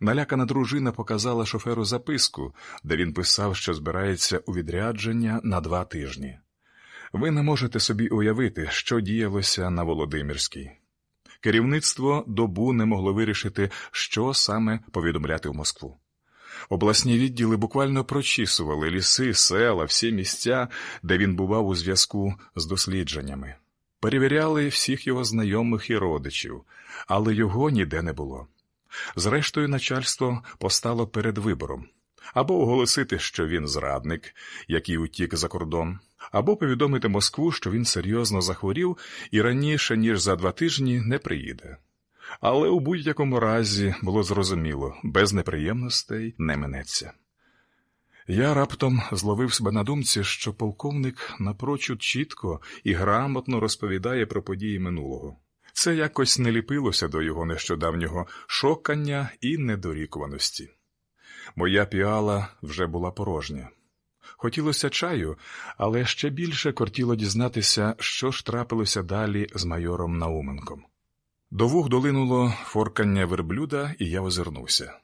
Налякана дружина показала шоферу записку, де він писав, що збирається у відрядження на два тижні. Ви не можете собі уявити, що діялося на Володимирській. Керівництво добу не могло вирішити, що саме повідомляти в Москву. Обласні відділи буквально прочісували ліси, села, всі місця, де він бував у зв'язку з дослідженнями. Перевіряли всіх його знайомих і родичів, але його ніде не було. Зрештою, начальство постало перед вибором або оголосити, що він зрадник, який утік за кордон, або повідомити Москву, що він серйозно захворів і раніше, ніж за два тижні, не приїде. Але у будь-якому разі було зрозуміло, без неприємностей не минеться. Я раптом зловив себе на думці, що полковник напрочуд чітко і грамотно розповідає про події минулого. Це якось не ліпилося до його нещодавнього шокання і недорікуваності. Моя піала вже була порожня. Хотілося чаю, але ще більше кортіло дізнатися, що ж трапилося далі з майором Науменком. До вух долинуло форкання верблюда, і я озирнувся.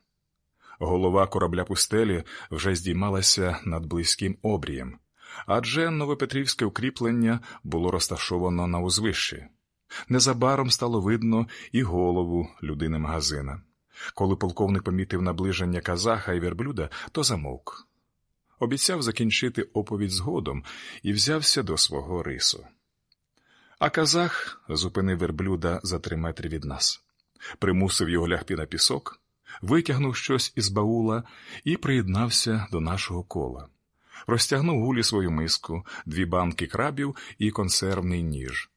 Голова корабля пустелі вже здіймалася над близьким обрієм, адже новопетрівське укріплення було розташовано на узвищі. Незабаром стало видно і голову людини магазина. Коли полковник помітив наближення казаха і верблюда, то замовк. Обіцяв закінчити оповідь згодом і взявся до свого рису. А казах зупинив верблюда за три метри від нас, примусив його лягти на пісок, витягнув щось із баула і приєднався до нашого кола. Розтягнув гулі свою миску, дві банки крабів і консервний ніж.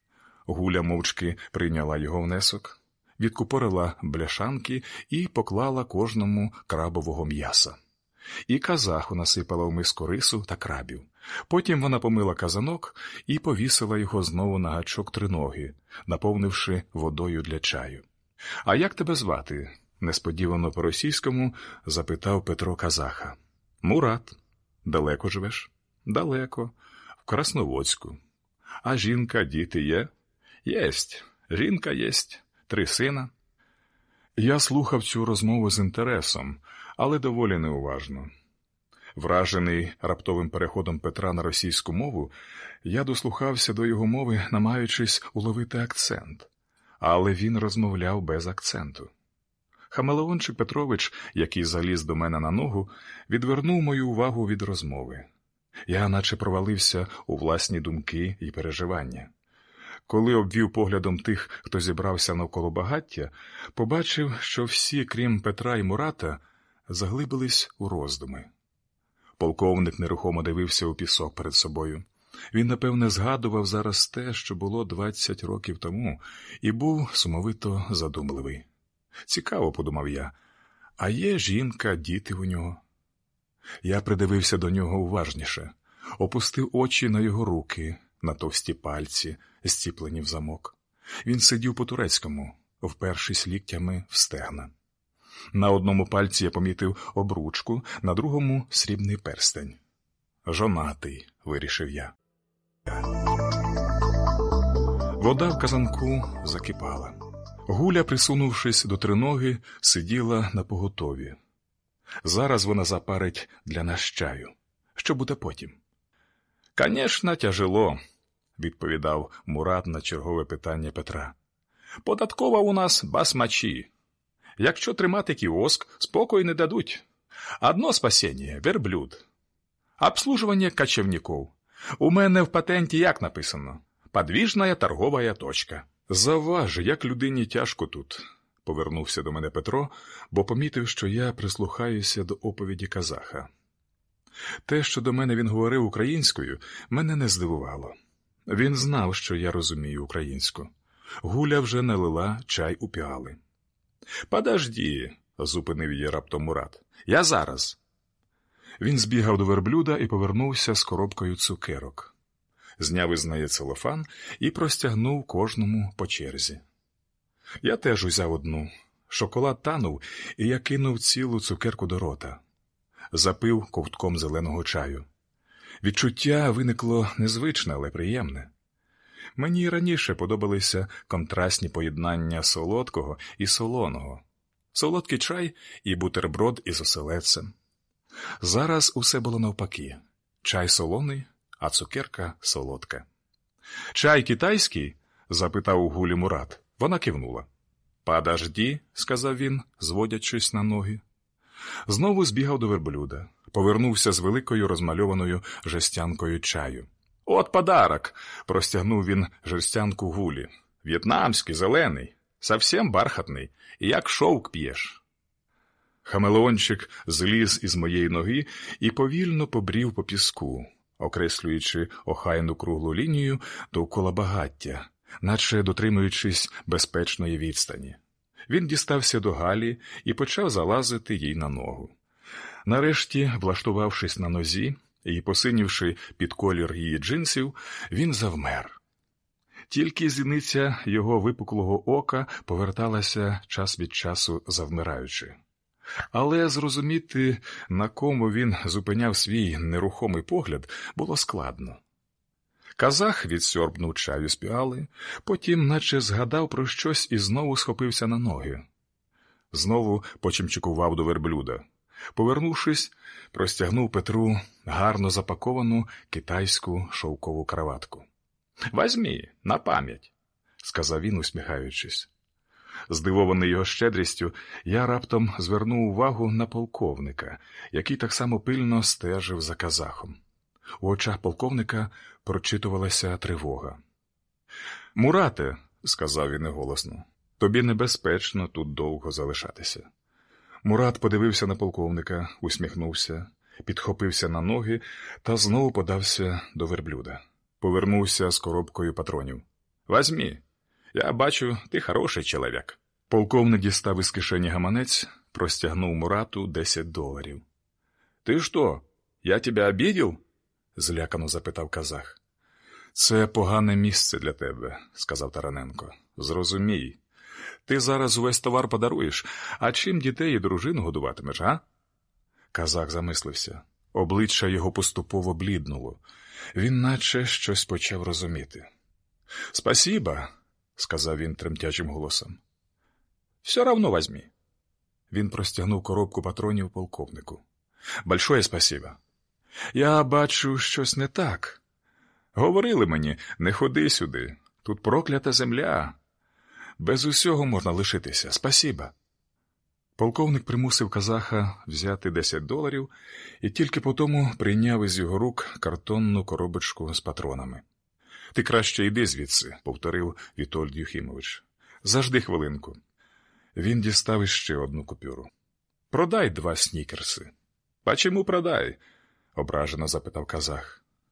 Гуля мовчки прийняла його внесок, відкупорила бляшанки і поклала кожному крабового м'яса. І казаху насипала в миску рису та крабів. Потім вона помила казанок і повісила його знову на гачок триноги, наповнивши водою для чаю. А як тебе звати? несподівано по російському запитав Петро Казаха. Мурат. Далеко живеш? Далеко, в Красноводську. А жінка, діти є? Єсть. Жінка єсть, три сина. Я слухав цю розмову з інтересом, але доволі неуважно. Вражений раптовим переходом Петра на російську мову, я дослухався до його мови, намагаючись уловити акцент, але він розмовляв без акценту. Хамелеончик Петрович, який заліз до мене на ногу, відвернув мою увагу від розмови. Я наче провалився у власні думки і переживання. Коли обвів поглядом тих, хто зібрався навколо багаття, побачив, що всі, крім Петра і Мурата, заглибились у роздуми. Полковник нерухомо дивився у пісок перед собою. Він, напевне, згадував зараз те, що було двадцять років тому, і був сумовито задумливий. Цікаво, подумав я, а є жінка, діти у нього. Я придивився до нього уважніше, опустив очі на його руки, на товсті пальці, зціплені в замок. Він сидів по турецькому, впершись ліктями в стегна. На одному пальці я помітив обручку, на другому срібний перстень. Жонатий, вирішив я. Вода в казанку закипала. Гуля, присунувшись до триноги, сиділа на поготові. Зараз вона запарить для нас чаю. Що буде потім? Конечно, тяжело, відповідав Мурат на чергове питання Петра. Податкова у нас басмачі. Якщо тримати кіоск, спокою не дадуть. Одно спасіння верблюд. Обслуживання кочевників. У мене в патенті як написано? Подвіжна торгова точка. Заваж, як людині тяжко тут, повернувся до мене Петро, бо помітив, що я прислухаюся до оповіді казаха. Те, що до мене він говорив українською, мене не здивувало. Він знав, що я розумію українську. Гуля вже налила чай у піали. Подожді, зупинив її раптом Мурат. Я зараз. Він збігав до верблюда і повернувся з коробкою цукерок. Зняв із неї целофан і простягнув кожному по черзі. Я теж узяв одну. Шоколад танув, і я кинув цілу цукерку до рота, запив ковтком зеленого чаю. Відчуття виникло незвичне, але приємне. Мені раніше подобалися контрастні поєднання солодкого і солоного. солодкий чай і бутерброд із оселедцем. Зараз усе було навпаки чай солоний, а цукерка солодка. Чай китайський? запитав у Гулі Мурат. Вона кивнула. Подожді, сказав він, зводячись на ноги. Знову збігав до верблюда, повернувся з великою розмальованою жестянкою чаю. От подарок. простягнув він жерстянку гулі. В'єтнамський, зелений, совсем бархатний, як шовк п'єш. Хамелеончик зліз із моєї ноги і повільно побрів по піску, окреслюючи охайну круглу лінію довкола багаття, наче дотримуючись безпечної відстані. Він дістався до Галі і почав залазити їй на ногу. Нарешті, влаштувавшись на нозі і посинівши під колір її джинсів, він завмер. Тільки зіниця його випуклого ока поверталася час від часу завмираючи. Але зрозуміти, на кому він зупиняв свій нерухомий погляд, було складно. Казах відсьорбнув чаю з піали, потім, наче згадав про щось і знову схопився на ноги. Знову почимчикував до верблюда. Повернувшись, простягнув Петру гарно запаковану китайську шовкову краватку. Возьмі, на пам'ять, сказав він, усміхаючись. Здивований його щедрістю, я раптом звернув увагу на полковника, який так само пильно стежив за казахом. У очах полковника прочитувалася тривога. Мурате, сказав він голосно, тобі небезпечно тут довго залишатися. Мурат подивився на полковника, усміхнувся, підхопився на ноги та знову подався до верблюда. Повернувся з коробкою патронів. Возьмі. Я бачу, ти хороший чоловік. Полковник дістав із кишені гаманець, простягнув Мурату десять доларів. Ти що, я тебе обідів? Злякано запитав казах. Це погане місце для тебе, сказав Тараненко. Зрозумій. Ти зараз увесь товар подаруєш, а чим дітей і дружину годуватимеш, а? Казах замислився. Обличчя його поступово бліднуло. Він наче щось почав розуміти. Спасіба, сказав він тремтячим голосом. Все равно возьмі. Він простягнув коробку патронів полковнику. Большое спасіба. Я бачу щось не так. Говорили мені, не ходи сюди. Тут проклята земля. Без усього можна лишитися. Спасіба. Полковник примусив казаха взяти 10 доларів і тільки потому прийняв із його рук картонну коробочку з патронами. Ти краще йди звідси, повторив Вітольд Юхімович. Зажди хвилинку. Він дістав іще одну купюру. Продай два снікерси. «А чому продай? Ображено запитав казах.